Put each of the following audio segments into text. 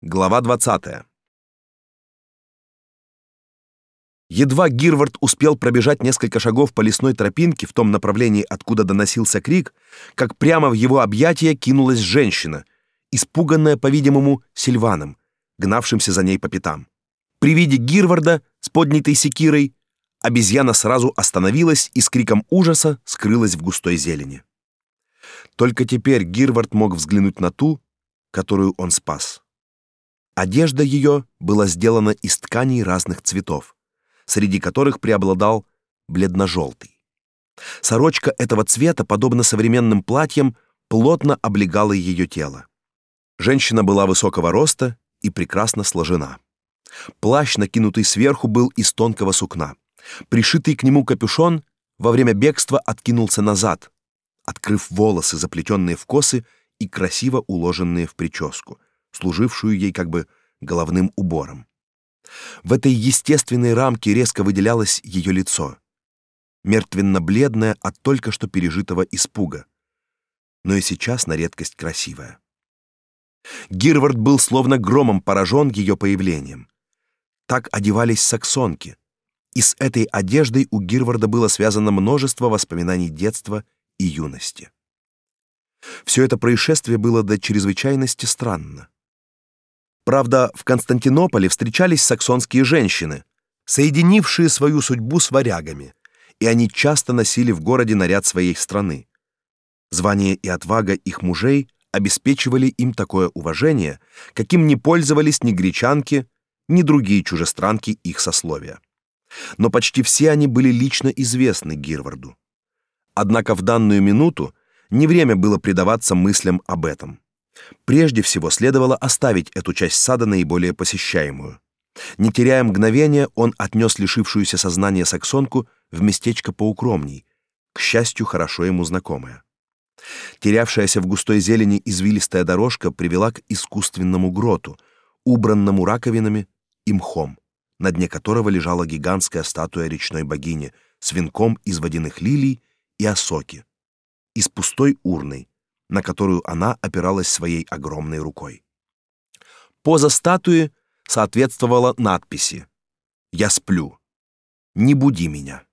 Глава 20. Едва Гирвард успел пробежать несколько шагов по лесной тропинке в том направлении, откуда доносился крик, как прямо в его объятия кинулась женщина, испуганная, по-видимому, Сильваном, гнавшимся за ней по пятам. При виде Гирварда с поднятой секирой обезьяна сразу остановилась и с криком ужаса скрылась в густой зелени. Только теперь Гирвард мог взглянуть на ту, которую он спас. Одежда ее была сделана из тканей разных цветов, среди которых преобладал бледно-желтый. Сорочка этого цвета, подобно современным платьям, плотно облегала ее тело. Женщина была высокого роста и прекрасно сложена. Плащ, накинутый сверху, был из тонкого сукна. Пришитый к нему капюшон во время бегства откинулся назад, открыв волосы, заплетенные в косы и красиво уложенные в прическу, служившую ей как бы головным убором. В этой естественной рамке резко выделялось ее лицо, мертвенно-бледное от только что пережитого испуга, но и сейчас на редкость красивое. Гирвард был словно громом поражен ее появлением. Так одевались саксонки, и с этой одеждой у Гирварда было связано множество воспоминаний детства и юности. Все это происшествие было до чрезвычайности странно. Правда, в Константинополе встречались саксонские женщины, соединившие свою судьбу с варягами, и они часто носили в городе наряд своей страны. Звание и отвага их мужей обеспечивали им такое уважение, каким не пользовались ни гречанки, ни другие чужестранки их сословия. Но почти все они были лично известны Гирварду. Однако в данную минуту не время было предаваться мыслям об этом. Прежде всего следовало оставить эту часть сада наиболее посещаемую. Не теряя мгновения, он отнес лишившуюся сознания саксонку в местечко поукромней, к счастью, хорошо ему знакомое. Терявшаяся в густой зелени извилистая дорожка привела к искусственному гроту, убранному раковинами и мхом, на дне которого лежала гигантская статуя речной богини с венком из водяных лилий и осоки, и с пустой урной, на которую она опиралась своей огромной рукой. Поза статуи соответствовала надписи «Я сплю. Не буди меня».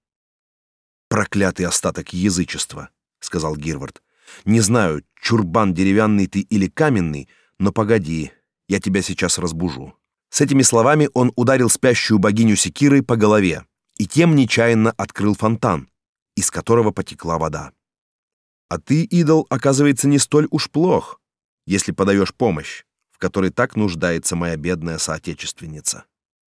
«Проклятый остаток язычества», — сказал Гирвард. «Не знаю, чурбан деревянный ты или каменный, но погоди, я тебя сейчас разбужу». С этими словами он ударил спящую богиню секирой по голове и тем нечаянно открыл фонтан, из которого потекла вода. А ты, идол, оказывается, не столь уж плох, если подаешь помощь, в которой так нуждается моя бедная соотечественница,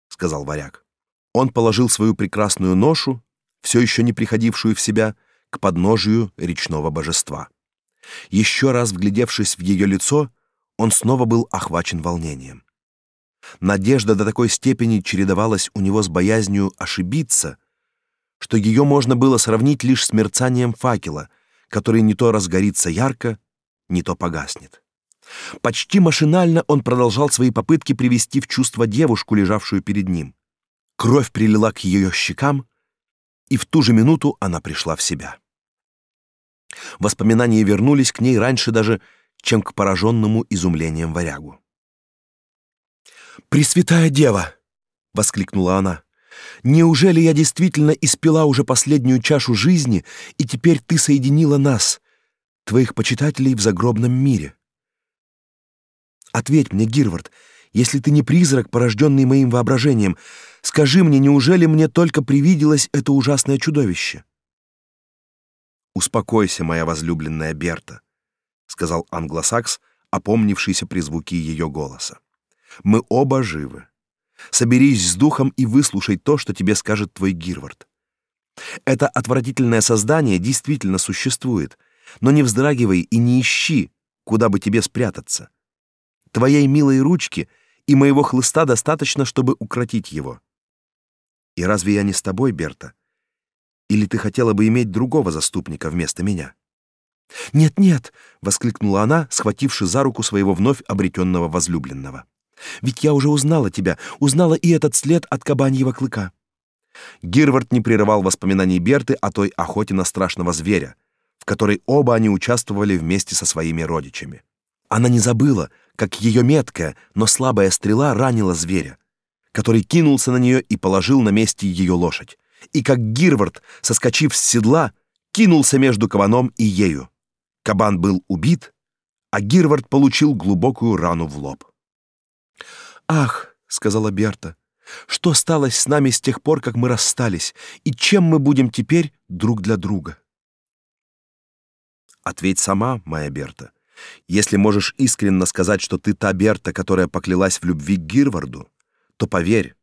сказал варяг. Он положил свою прекрасную ношу, все еще не приходившую в себя, к подножию речного божества. Еще раз вглядевшись в ее лицо, он снова был охвачен волнением. Надежда до такой степени чередовалась у него с боязнью ошибиться, что ее можно было сравнить лишь с мерцанием факела — который не то разгорится ярко, не то погаснет. Почти машинально он продолжал свои попытки привести в чувство девушку, лежавшую перед ним. Кровь прилила к ее щекам, и в ту же минуту она пришла в себя. Воспоминания вернулись к ней раньше даже, чем к пораженному изумлением варягу. «Пресвятая Дева!» — воскликнула она. Неужели я действительно испила уже последнюю чашу жизни, и теперь ты соединила нас, твоих почитателей в загробном мире? Ответь мне, Гирвард, если ты не призрак, порожденный моим воображением, скажи мне, неужели мне только привиделось это ужасное чудовище? Успокойся, моя возлюбленная Берта, сказал англосакс, опомнившийся при звуке ее голоса. Мы оба живы. Соберись с духом и выслушай то, что тебе скажет твой Гирвард. Это отвратительное создание действительно существует, но не вздрагивай и не ищи, куда бы тебе спрятаться. Твоей милой ручки и моего хлыста достаточно, чтобы укротить его. И разве я не с тобой, Берта? Или ты хотела бы иметь другого заступника вместо меня? Нет-нет, воскликнула она, схвативши за руку своего вновь обретенного возлюбленного. Ведь я уже узнала тебя, узнала и этот след от кабаньего клыка. Гирвард не прерывал воспоминаний Берты о той охоте на страшного зверя, в которой оба они участвовали вместе со своими родичами. Она не забыла, как ее меткая, но слабая стрела ранила зверя, который кинулся на нее и положил на месте ее лошадь, и как Гирвард, соскочив с седла, кинулся между кабаном и ею. Кабан был убит, а Гирвард получил глубокую рану в лоб. «Ах!» — сказала Берта. «Что стало с нами с тех пор, как мы расстались, и чем мы будем теперь друг для друга?» Ответь сама, моя Берта. Если можешь искренне сказать, что ты та Берта, которая поклялась в любви к Гирварду, то поверь,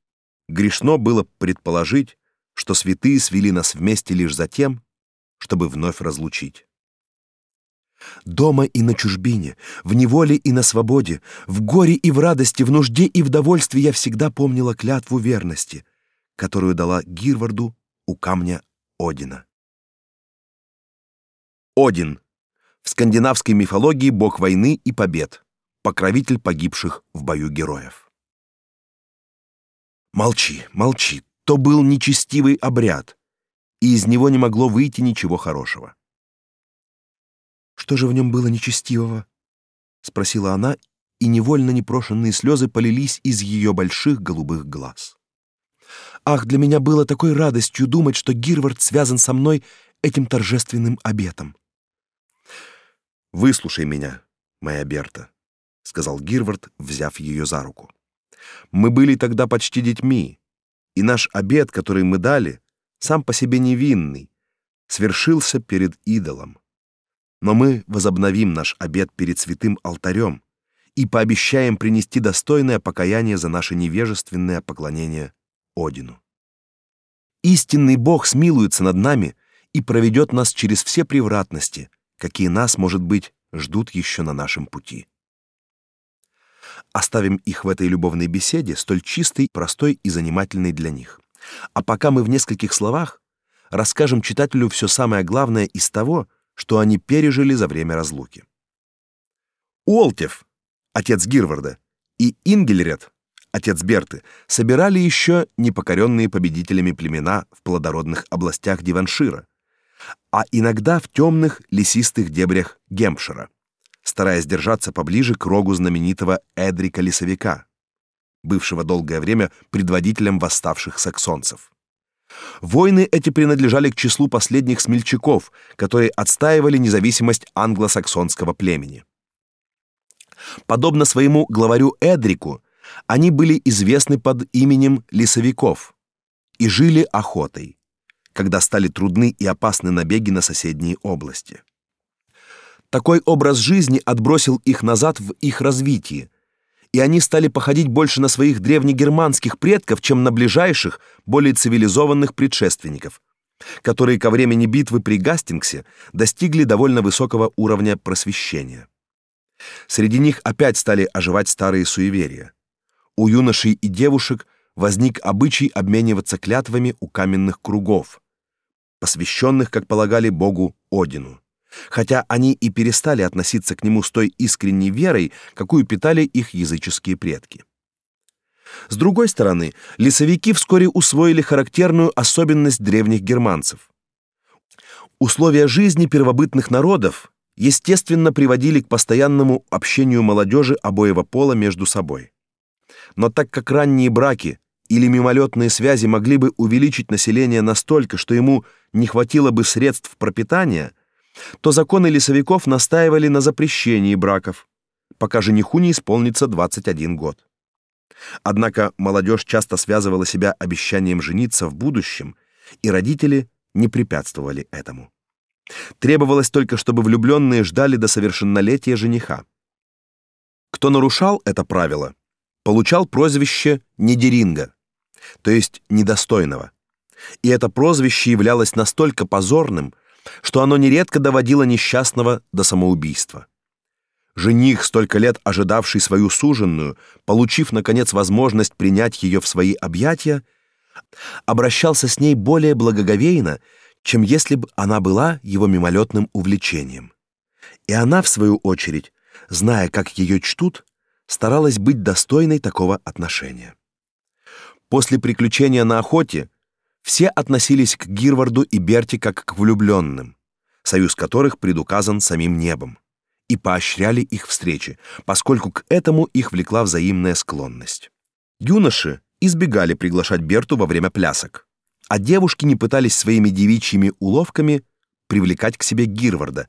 грешно было предположить, что святые свели нас вместе лишь за тем, чтобы вновь разлучить. Дома и на чужбине, в неволе и на свободе, в горе и в радости, в нужде и в довольстве я всегда помнила клятву верности, которую дала Гирварду у камня Одина. Один. В скандинавской мифологии бог войны и побед, покровитель погибших в бою героев. Молчи, молчи, то был нечестивый обряд, и из него не могло выйти ничего хорошего. Что же в нем было нечестивого? спросила она, и невольно непрошенные слезы полились из ее больших голубых глаз. Ах, для меня было такой радостью думать, что Гирвард связан со мной этим торжественным обетом. Выслушай меня, моя Берта, сказал Гирвард, взяв ее за руку. Мы были тогда почти детьми, и наш обет, который мы дали, сам по себе невинный, свершился перед идолом. Но мы возобновим наш обет перед святым алтарем и пообещаем принести достойное покаяние за наше невежественное поклонение Одину. Истинный Бог смилуется над нами и проведет нас через все превратности, какие нас, может быть, ждут еще на нашем пути. Оставим их в этой любовной беседе, столь чистой, простой и занимательной для них. А пока мы в нескольких словах расскажем читателю все самое главное из того, что они пережили за время разлуки. Уолтев, отец Гирварда, и Ингельред, отец Берты, собирали еще непокоренные победителями племена в плодородных областях Диваншира, а иногда в темных лесистых дебрях Гемпшира, стараясь держаться поближе к рогу знаменитого Эдрика Лесовика, бывшего долгое время предводителем восставших саксонцев. Войны эти принадлежали к числу последних смельчаков, которые отстаивали независимость англосаксонского племени. Подобно своему главарю Эдрику, они были известны под именем лесовиков и жили охотой, когда стали трудны и опасны набеги на соседние области. Такой образ жизни отбросил их назад в их развитии, и они стали походить больше на своих древнегерманских предков, чем на ближайших, более цивилизованных предшественников, которые ко времени битвы при Гастингсе достигли довольно высокого уровня просвещения. Среди них опять стали оживать старые суеверия. У юношей и девушек возник обычай обмениваться клятвами у каменных кругов, посвященных, как полагали, богу Одину хотя они и перестали относиться к нему с той искренней верой, какую питали их языческие предки. С другой стороны, лесовики вскоре усвоили характерную особенность древних германцев. Условия жизни первобытных народов естественно приводили к постоянному общению молодежи обоего пола между собой. Но так как ранние браки или мимолетные связи могли бы увеличить население настолько, что ему не хватило бы средств пропитания – то законы лесовиков настаивали на запрещении браков, пока жениху не исполнится 21 год. Однако молодежь часто связывала себя обещанием жениться в будущем, и родители не препятствовали этому. Требовалось только, чтобы влюбленные ждали до совершеннолетия жениха. Кто нарушал это правило, получал прозвище недеринга, то есть недостойного. И это прозвище являлось настолько позорным, что оно нередко доводило несчастного до самоубийства. Жених, столько лет ожидавший свою суженную, получив наконец возможность принять ее в свои объятия, обращался с ней более благоговейно, чем если бы она была его мимолетным увлечением. И она в свою очередь, зная, как ее чтут, старалась быть достойной такого отношения. После приключения на охоте все относились к Гирварду и Берти как к влюбленным, союз которых предуказан самим небом, и поощряли их встречи, поскольку к этому их влекла взаимная склонность. Юноши избегали приглашать Берту во время плясок, а девушки не пытались своими девичьими уловками привлекать к себе Гирварда,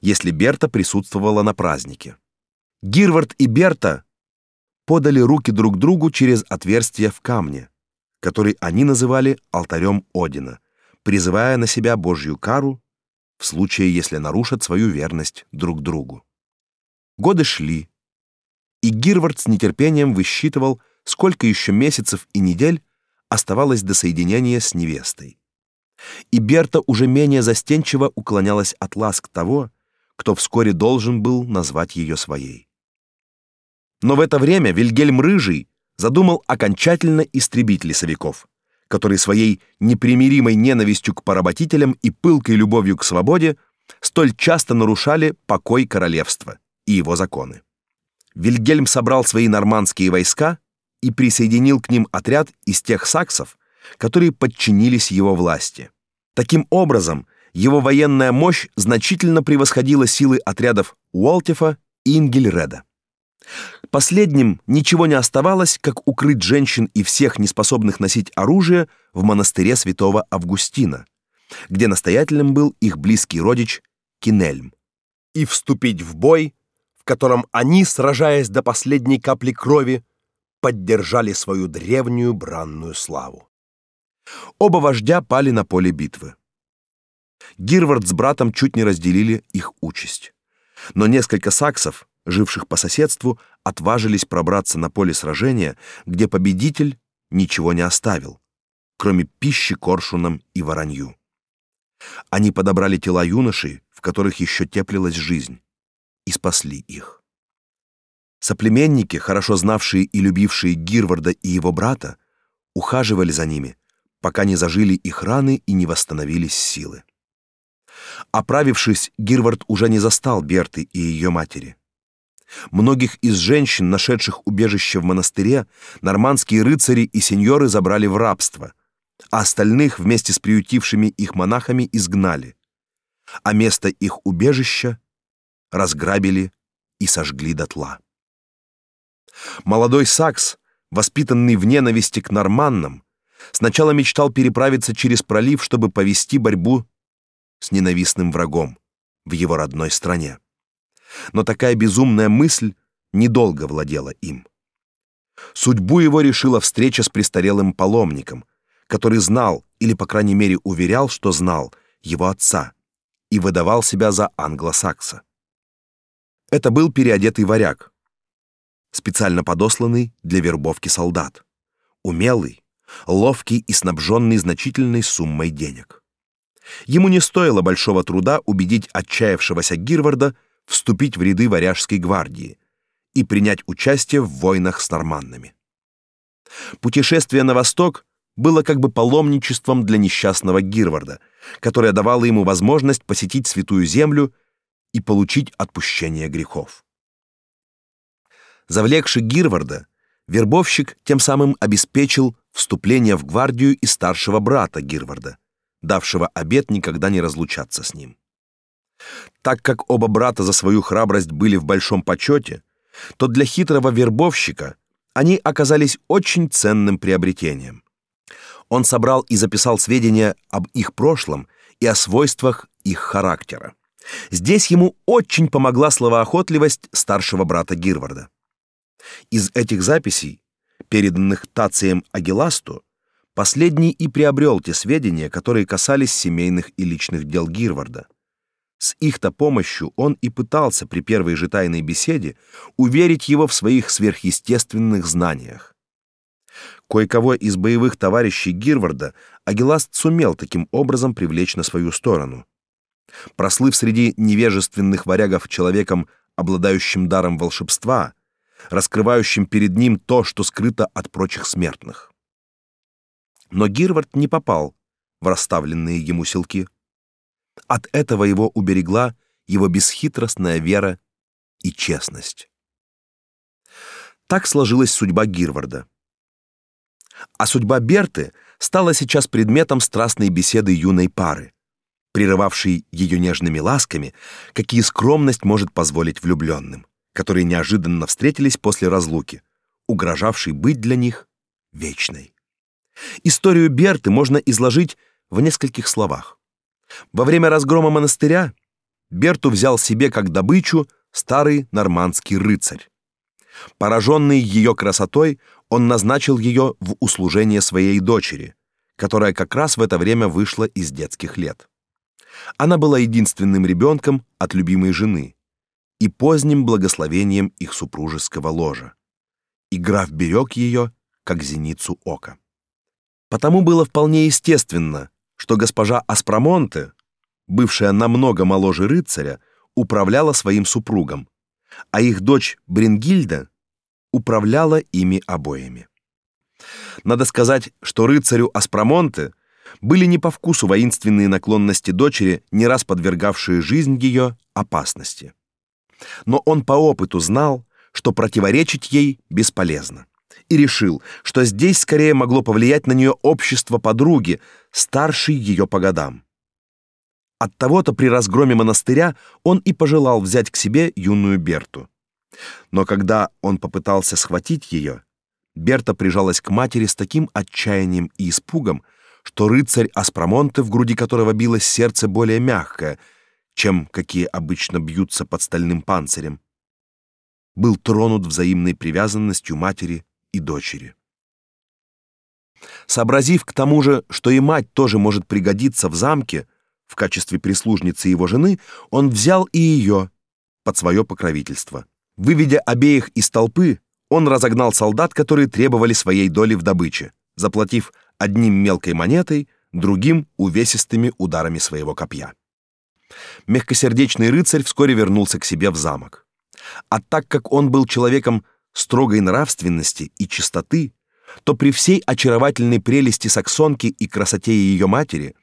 если Берта присутствовала на празднике. Гирвард и Берта подали руки друг другу через отверстие в камне, который они называли алтарем Одина, призывая на себя Божью кару в случае, если нарушат свою верность друг другу. Годы шли, и Гирвард с нетерпением высчитывал, сколько еще месяцев и недель оставалось до соединения с невестой. И Берта уже менее застенчиво уклонялась от ласк того, кто вскоре должен был назвать ее своей. Но в это время Вильгельм Рыжий задумал окончательно истребить лесовиков, которые своей непримиримой ненавистью к поработителям и пылкой любовью к свободе столь часто нарушали покой королевства и его законы. Вильгельм собрал свои нормандские войска и присоединил к ним отряд из тех саксов, которые подчинились его власти. Таким образом, его военная мощь значительно превосходила силы отрядов Уолтифа и Ингельреда. Последним ничего не оставалось, как укрыть женщин и всех неспособных носить оружие в монастыре Святого Августина, где настоятелем был их близкий родич Кинельм, и вступить в бой, в котором они, сражаясь до последней капли крови, поддержали свою древнюю бранную славу. Оба вождя пали на поле битвы. Гирвард с братом чуть не разделили их участь. Но несколько саксов, живших по соседству, отважились пробраться на поле сражения, где победитель ничего не оставил, кроме пищи коршунам и воронью. Они подобрали тела юношей, в которых еще теплилась жизнь, и спасли их. Соплеменники, хорошо знавшие и любившие Гирварда и его брата, ухаживали за ними, пока не зажили их раны и не восстановились силы. Оправившись, Гирвард уже не застал Берты и ее матери. Многих из женщин, нашедших убежище в монастыре, нормандские рыцари и сеньоры забрали в рабство, а остальных вместе с приютившими их монахами изгнали, а место их убежища разграбили и сожгли дотла. Молодой Сакс, воспитанный в ненависти к норманнам, сначала мечтал переправиться через пролив, чтобы повести борьбу с ненавистным врагом в его родной стране но такая безумная мысль недолго владела им. Судьбу его решила встреча с престарелым паломником, который знал или по крайней мере уверял, что знал его отца и выдавал себя за англосакса. Это был переодетый варяг, специально подосланный для вербовки солдат, умелый, ловкий и снабженный значительной суммой денег. Ему не стоило большого труда убедить отчаявшегося Гирварда вступить в ряды варяжской гвардии и принять участие в войнах с норманнами. Путешествие на восток было как бы паломничеством для несчастного Гирварда, которое давало ему возможность посетить святую землю и получить отпущение грехов. Завлекший Гирварда, вербовщик тем самым обеспечил вступление в гвардию и старшего брата Гирварда, давшего обет никогда не разлучаться с ним. Так как оба брата за свою храбрость были в большом почете, то для хитрого вербовщика они оказались очень ценным приобретением. Он собрал и записал сведения об их прошлом и о свойствах их характера. Здесь ему очень помогла словоохотливость старшего брата Гирварда. Из этих записей, переданных Тацием Агиласту, последний и приобрел те сведения, которые касались семейных и личных дел Гирварда. С их-то помощью он и пытался при первой же тайной беседе уверить его в своих сверхъестественных знаниях. Кое-кого из боевых товарищей Гирварда Агиласт сумел таким образом привлечь на свою сторону. Прослыв среди невежественных варягов человеком, обладающим даром волшебства, раскрывающим перед ним то, что скрыто от прочих смертных. Но Гирвард не попал в расставленные ему силки. От этого его уберегла его бесхитростная вера и честность. Так сложилась судьба Гирварда. А судьба Берты стала сейчас предметом страстной беседы юной пары, прерывавший ее нежными ласками, какие скромность может позволить влюбленным, которые неожиданно встретились после разлуки, угрожавшей быть для них вечной. Историю Берты можно изложить в нескольких словах. Во время разгрома монастыря Берту взял себе как добычу старый нормандский рыцарь. Пораженный ее красотой, он назначил ее в услужение своей дочери, которая как раз в это время вышла из детских лет. Она была единственным ребенком от любимой жены и поздним благословением их супружеского ложа. И граф берег ее, как зеницу ока. Потому было вполне естественно, что госпожа Аспромонте, бывшая намного моложе рыцаря, управляла своим супругом, а их дочь Брингильда управляла ими обоими. Надо сказать, что рыцарю Аспромонте были не по вкусу воинственные наклонности дочери, не раз подвергавшие жизнь ее опасности. Но он по опыту знал, что противоречить ей бесполезно, и решил, что здесь скорее могло повлиять на нее общество подруги, старшей ее по годам. От того-то при разгроме монастыря он и пожелал взять к себе юную Берту. Но когда он попытался схватить ее, Берта прижалась к матери с таким отчаянием и испугом, что рыцарь Аспромонте, в груди которого билось сердце более мягкое, чем какие обычно бьются под стальным панцирем, был тронут взаимной привязанностью матери и дочери. Сообразив к тому же, что и мать тоже может пригодиться в замке, в качестве прислужницы его жены, он взял и ее под свое покровительство. Выведя обеих из толпы, он разогнал солдат, которые требовали своей доли в добыче, заплатив одним мелкой монетой, другим увесистыми ударами своего копья. Мягкосердечный рыцарь вскоре вернулся к себе в замок. А так как он был человеком строгой нравственности и чистоты, то при всей очаровательной прелести саксонки и красоте ее матери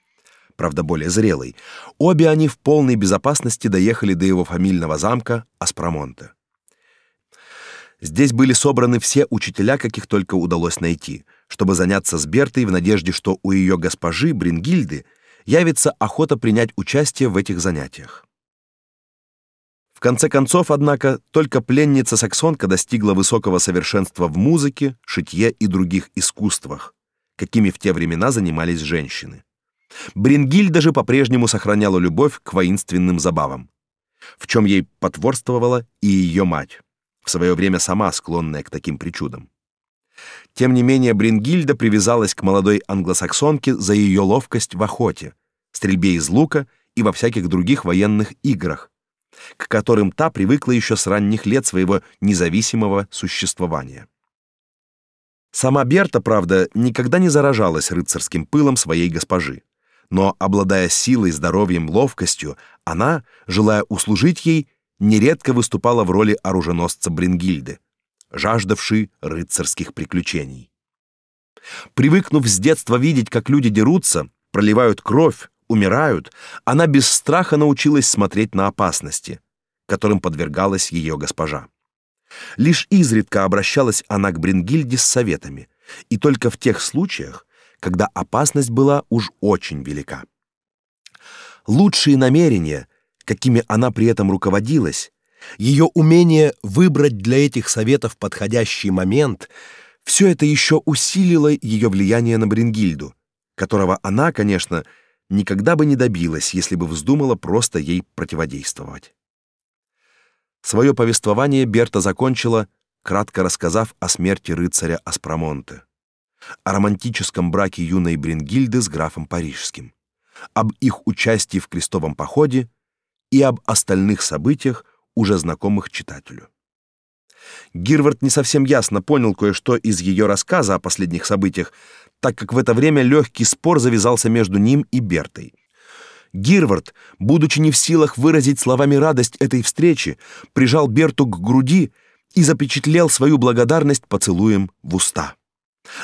правда более зрелый, обе они в полной безопасности доехали до его фамильного замка Аспромонте. Здесь были собраны все учителя, каких только удалось найти, чтобы заняться с Бертой в надежде, что у ее госпожи Брингильды явится охота принять участие в этих занятиях. В конце концов, однако, только пленница-саксонка достигла высокого совершенства в музыке, шитье и других искусствах, какими в те времена занимались женщины. Брингильда же по-прежнему сохраняла любовь к воинственным забавам, в чем ей потворствовала и ее мать, в свое время сама склонная к таким причудам. Тем не менее, Брингильда привязалась к молодой англосаксонке за ее ловкость в охоте, стрельбе из лука и во всяких других военных играх, к которым та привыкла еще с ранних лет своего независимого существования. Сама Берта, правда, никогда не заражалась рыцарским пылом своей госпожи но, обладая силой, здоровьем, ловкостью, она, желая услужить ей, нередко выступала в роли оруженосца Брингильды, жаждавшей рыцарских приключений. Привыкнув с детства видеть, как люди дерутся, проливают кровь, умирают, она без страха научилась смотреть на опасности, которым подвергалась ее госпожа. Лишь изредка обращалась она к Брингильде с советами, и только в тех случаях, когда опасность была уж очень велика. Лучшие намерения, какими она при этом руководилась, ее умение выбрать для этих советов подходящий момент, все это еще усилило ее влияние на Брингильду, которого она, конечно, никогда бы не добилась, если бы вздумала просто ей противодействовать. Свое повествование Берта закончила, кратко рассказав о смерти рыцаря Аспромонте о романтическом браке юной Брингильды с графом Парижским, об их участии в крестовом походе и об остальных событиях, уже знакомых читателю. Гирвард не совсем ясно понял кое-что из ее рассказа о последних событиях, так как в это время легкий спор завязался между ним и Бертой. Гирвард, будучи не в силах выразить словами радость этой встречи, прижал Берту к груди и запечатлел свою благодарность поцелуем в уста.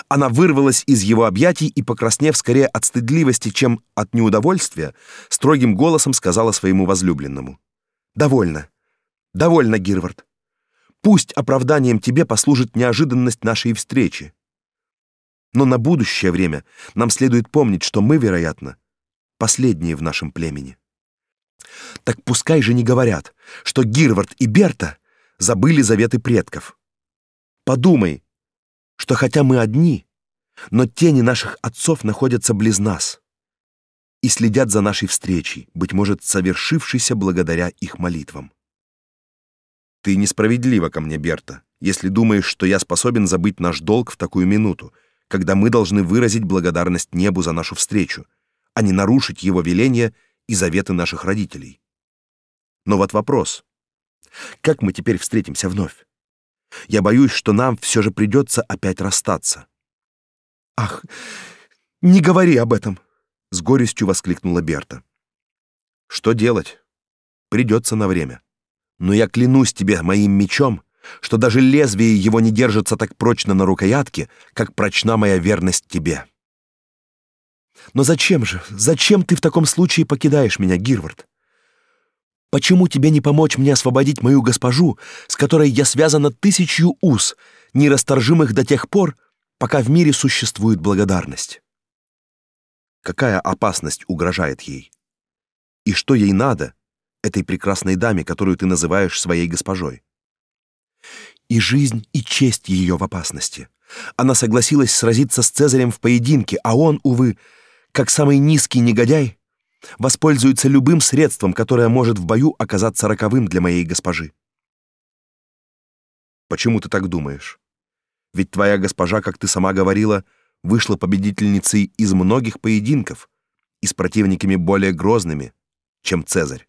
Она вырвалась из его объятий и, покраснев скорее от стыдливости, чем от неудовольствия, строгим голосом сказала своему возлюбленному. «Довольно. Довольно, Гирвард. Пусть оправданием тебе послужит неожиданность нашей встречи. Но на будущее время нам следует помнить, что мы, вероятно, последние в нашем племени. Так пускай же не говорят, что Гирвард и Берта забыли заветы предков. Подумай, что хотя мы одни, но тени наших отцов находятся близ нас и следят за нашей встречей, быть может, совершившейся благодаря их молитвам. Ты несправедлива ко мне, Берта, если думаешь, что я способен забыть наш долг в такую минуту, когда мы должны выразить благодарность небу за нашу встречу, а не нарушить его веления и заветы наших родителей. Но вот вопрос. Как мы теперь встретимся вновь? Я боюсь, что нам все же придется опять расстаться. Ах, не говори об этом, с горестью воскликнула Берта. Что делать? Придется на время. Но я клянусь тебе моим мечом, что даже лезвие его не держится так прочно на рукоятке, как прочна моя верность тебе. Но зачем же? Зачем ты в таком случае покидаешь меня, Гирвард? Почему тебе не помочь мне освободить мою госпожу, с которой я связана тысячью уз, нерасторжимых до тех пор, пока в мире существует благодарность? Какая опасность угрожает ей? И что ей надо, этой прекрасной даме, которую ты называешь своей госпожой? И жизнь, и честь ее в опасности. Она согласилась сразиться с Цезарем в поединке, а он, увы, как самый низкий негодяй, воспользуется любым средством, которое может в бою оказаться роковым для моей госпожи. Почему ты так думаешь? Ведь твоя госпожа, как ты сама говорила, вышла победительницей из многих поединков и с противниками более грозными, чем Цезарь.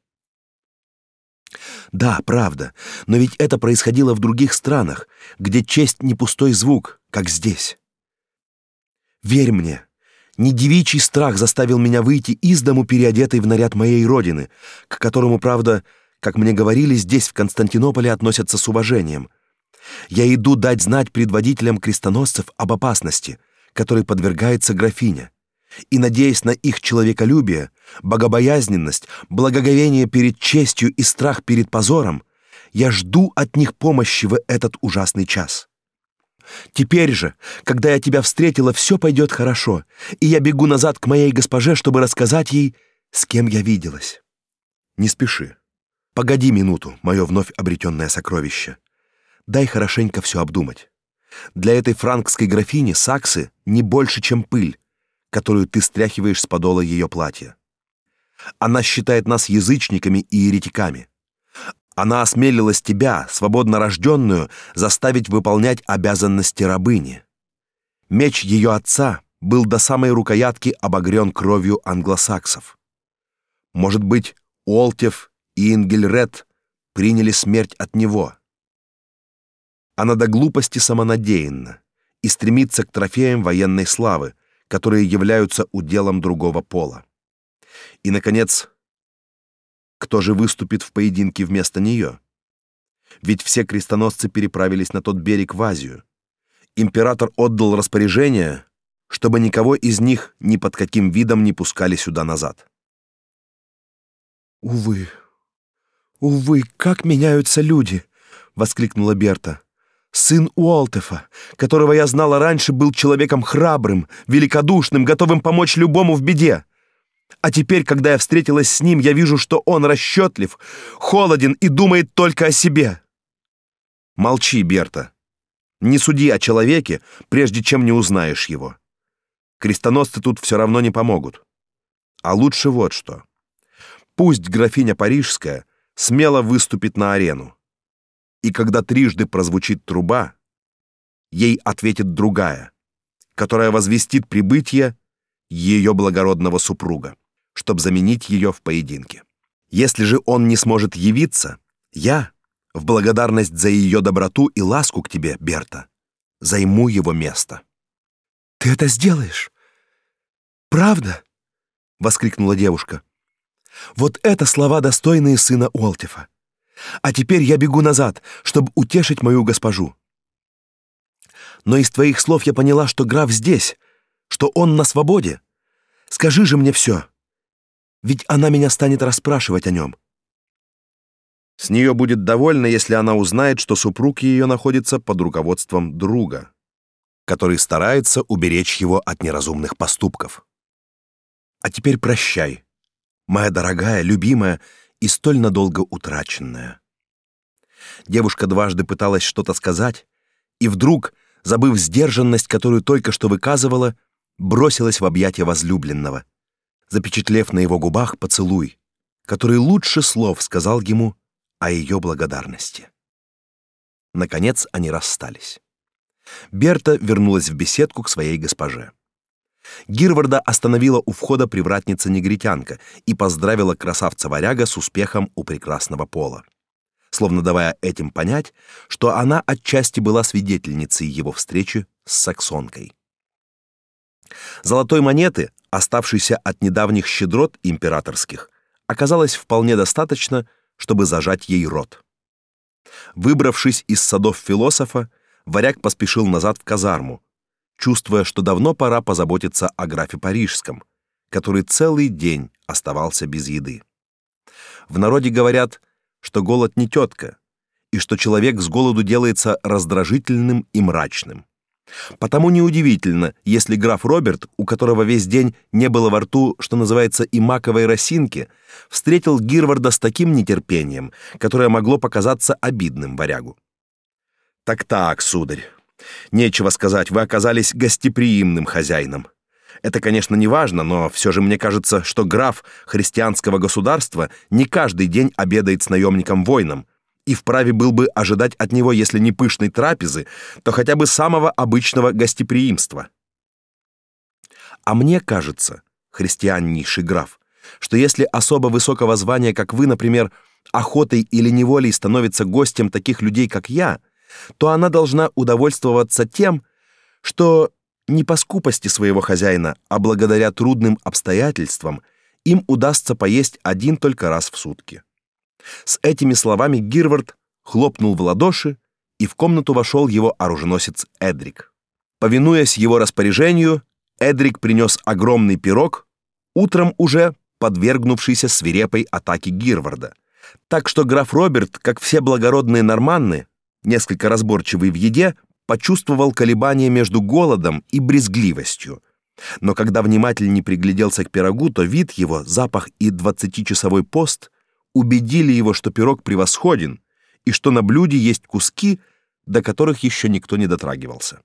Да, правда, но ведь это происходило в других странах, где честь не пустой звук, как здесь. Верь мне, не девичий страх заставил меня выйти из дому переодетой в наряд моей родины, к которому, правда, как мне говорили, здесь в Константинополе относятся с уважением. Я иду дать знать предводителям крестоносцев об опасности, которой подвергается графиня, и надеясь на их человеколюбие, богобоязненность, благоговение перед честью и страх перед позором, я жду от них помощи в этот ужасный час. Теперь же, когда я тебя встретила, все пойдет хорошо, и я бегу назад к моей госпоже, чтобы рассказать ей, с кем я виделась. Не спеши. Погоди минуту, мое вновь обретенное сокровище. Дай хорошенько все обдумать. Для этой франкской графини саксы не больше, чем пыль, которую ты стряхиваешь с подола ее платья. Она считает нас язычниками и еретиками. Она осмелилась тебя, свободно рожденную, заставить выполнять обязанности рабыни. Меч ее отца был до самой рукоятки обогрен кровью англосаксов. Может быть, Олтев и Ингельред приняли смерть от него. Она до глупости самонадеянна и стремится к трофеям военной славы, которые являются уделом другого пола. И наконец, кто же выступит в поединке вместо нее? Ведь все крестоносцы переправились на тот берег в Азию. Император отдал распоряжение, чтобы никого из них ни под каким видом не пускали сюда назад. Увы. Увы, как меняются люди, воскликнула Берта. Сын Уолтефа, которого я знала раньше, был человеком храбрым, великодушным, готовым помочь любому в беде. А теперь, когда я встретилась с ним, я вижу, что он расчетлив, холоден и думает только о себе. Молчи, Берта. Не суди о человеке, прежде чем не узнаешь его. Крестоносцы тут все равно не помогут. А лучше вот что. Пусть графиня Парижская смело выступит на арену. И когда трижды прозвучит труба, ей ответит другая, которая возвестит прибытие ее благородного супруга, чтобы заменить ее в поединке. Если же он не сможет явиться, я, в благодарность за ее доброту и ласку к тебе, Берта, займу его место. Ты это сделаешь? Правда? воскликнула девушка. Вот это слова достойные сына Олтифа. А теперь я бегу назад, чтобы утешить мою госпожу. Но из твоих слов я поняла, что граф здесь, что он на свободе. Скажи же мне все. Ведь она меня станет расспрашивать о нем. С нее будет довольна, если она узнает, что супруг ее находится под руководством друга, который старается уберечь его от неразумных поступков. А теперь прощай, моя дорогая, любимая и столь надолго утраченная. Девушка дважды пыталась что-то сказать, и вдруг, забыв сдержанность, которую только что выказывала, бросилась в объятия возлюбленного, запечатлев на его губах поцелуй, который лучше слов сказал ему о ее благодарности. Наконец они расстались. Берта вернулась в беседку к своей госпоже. Гирварда остановила у входа привратница-негритянка и поздравила красавца-варяга с успехом у прекрасного пола, словно давая этим понять, что она отчасти была свидетельницей его встречи с саксонкой. Золотой монеты, оставшейся от недавних щедрот императорских, оказалось вполне достаточно, чтобы зажать ей рот. Выбравшись из садов философа, варяг поспешил назад в казарму, чувствуя, что давно пора позаботиться о графе Парижском, который целый день оставался без еды. В народе говорят, что голод не тетка, и что человек с голоду делается раздражительным и мрачным. Потому неудивительно, если граф Роберт, у которого весь день не было во рту, что называется, и маковой росинки, встретил Гирварда с таким нетерпением, которое могло показаться обидным варягу. «Так-так, сударь, нечего сказать, вы оказались гостеприимным хозяином. Это, конечно, не важно, но все же мне кажется, что граф христианского государства не каждый день обедает с наемником-воином, и вправе был бы ожидать от него, если не пышной трапезы, то хотя бы самого обычного гостеприимства. А мне кажется, христианнейший граф, что если особо высокого звания, как вы, например, охотой или неволей становится гостем таких людей, как я, то она должна удовольствоваться тем, что не по скупости своего хозяина, а благодаря трудным обстоятельствам им удастся поесть один только раз в сутки. С этими словами Гирвард хлопнул в ладоши, и в комнату вошел его оруженосец Эдрик. Повинуясь его распоряжению, Эдрик принес огромный пирог, утром уже подвергнувшийся свирепой атаке Гирварда. Так что граф Роберт, как все благородные норманны, несколько разборчивый в еде, почувствовал колебания между голодом и брезгливостью. Но когда внимательнее пригляделся к пирогу, то вид его, запах и двадцатичасовой пост убедили его, что пирог превосходен и что на блюде есть куски, до которых еще никто не дотрагивался.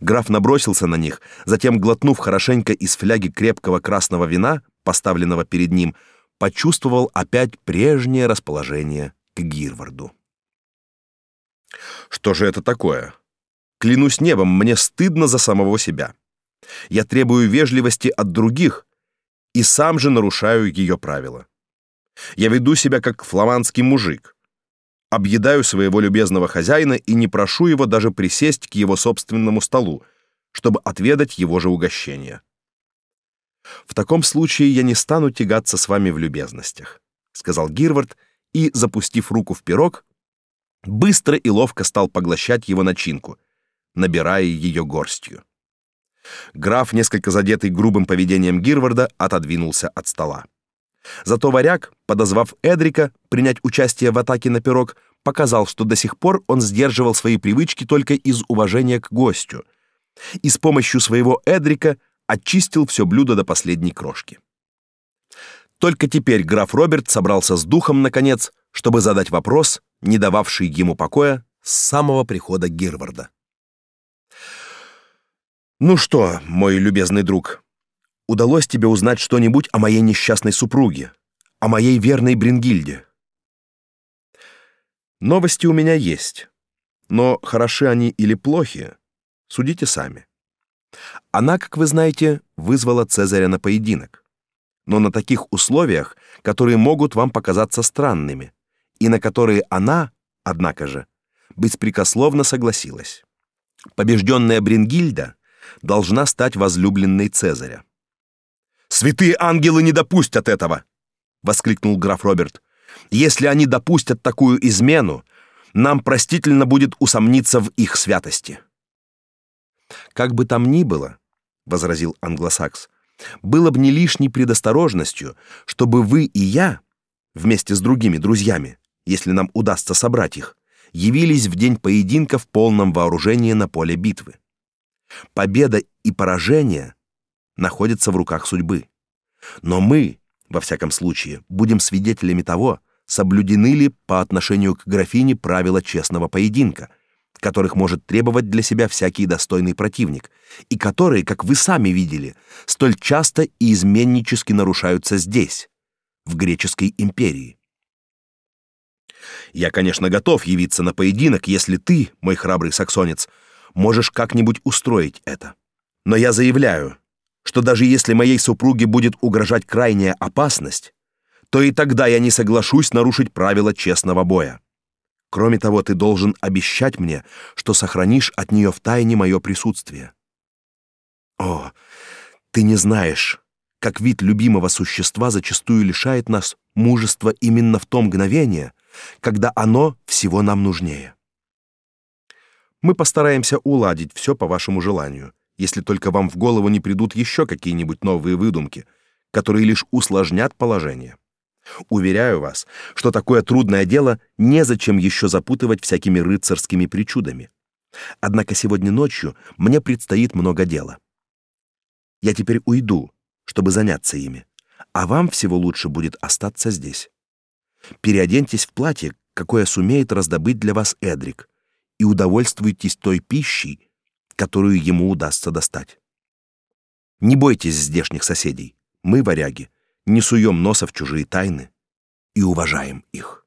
Граф набросился на них, затем, глотнув хорошенько из фляги крепкого красного вина, поставленного перед ним, почувствовал опять прежнее расположение к Гирварду. Что же это такое? Клянусь небом, мне стыдно за самого себя. Я требую вежливости от других и сам же нарушаю ее правила. Я веду себя как фламандский мужик. Объедаю своего любезного хозяина и не прошу его даже присесть к его собственному столу, чтобы отведать его же угощение. В таком случае я не стану тягаться с вами в любезностях, сказал Гирвард и, запустив руку в пирог, быстро и ловко стал поглощать его начинку, набирая ее горстью. Граф, несколько задетый грубым поведением Гирварда, отодвинулся от стола. Зато варяг, подозвав Эдрика принять участие в атаке на пирог, показал, что до сих пор он сдерживал свои привычки только из уважения к гостю, и с помощью своего Эдрика очистил все блюдо до последней крошки. Только теперь граф Роберт собрался с духом наконец, чтобы задать вопрос, не дававший ему покоя с самого прихода Гирварда. Ну что, мой любезный друг, удалось тебе узнать что-нибудь о моей несчастной супруге, о моей верной Брингильде? Новости у меня есть, но хороши они или плохи, судите сами. Она, как вы знаете, вызвала Цезаря на поединок, но на таких условиях, которые могут вам показаться странными, и на которые она, однако же, беспрекословно согласилась. Побежденная Брингильда должна стать возлюбленной Цезаря. Святые ангелы не допустят этого, воскликнул граф Роберт. Если они допустят такую измену, нам простительно будет усомниться в их святости. Как бы там ни было, возразил англосакс, было бы не лишней предосторожностью, чтобы вы и я вместе с другими друзьями, если нам удастся собрать их, явились в день поединка в полном вооружении на поле битвы. Победа и поражение находятся в руках судьбы. Но мы, во всяком случае, будем свидетелями того, соблюдены ли по отношению к графине правила честного поединка, которых может требовать для себя всякий достойный противник, и которые, как вы сами видели, столь часто и изменнически нарушаются здесь, в греческой империи. Я, конечно, готов явиться на поединок, если ты, мой храбрый саксонец, можешь как-нибудь устроить это. Но я заявляю, что даже если моей супруге будет угрожать крайняя опасность, то и тогда я не соглашусь нарушить правила честного боя. Кроме того, ты должен обещать мне, что сохранишь от нее в тайне мое присутствие. О, ты не знаешь, как вид любимого существа зачастую лишает нас мужества именно в том мгновение, когда оно всего нам нужнее. Мы постараемся уладить все по вашему желанию, если только вам в голову не придут еще какие-нибудь новые выдумки, которые лишь усложнят положение. Уверяю вас, что такое трудное дело незачем еще запутывать всякими рыцарскими причудами. Однако сегодня ночью мне предстоит много дела. Я теперь уйду, чтобы заняться ими, а вам всего лучше будет остаться здесь. Переоденьтесь в платье, какое сумеет раздобыть для вас Эдрик, и удовольствуйтесь той пищей, которую ему удастся достать. Не бойтесь здешних соседей. Мы, варяги, не суем носа в чужие тайны и уважаем их.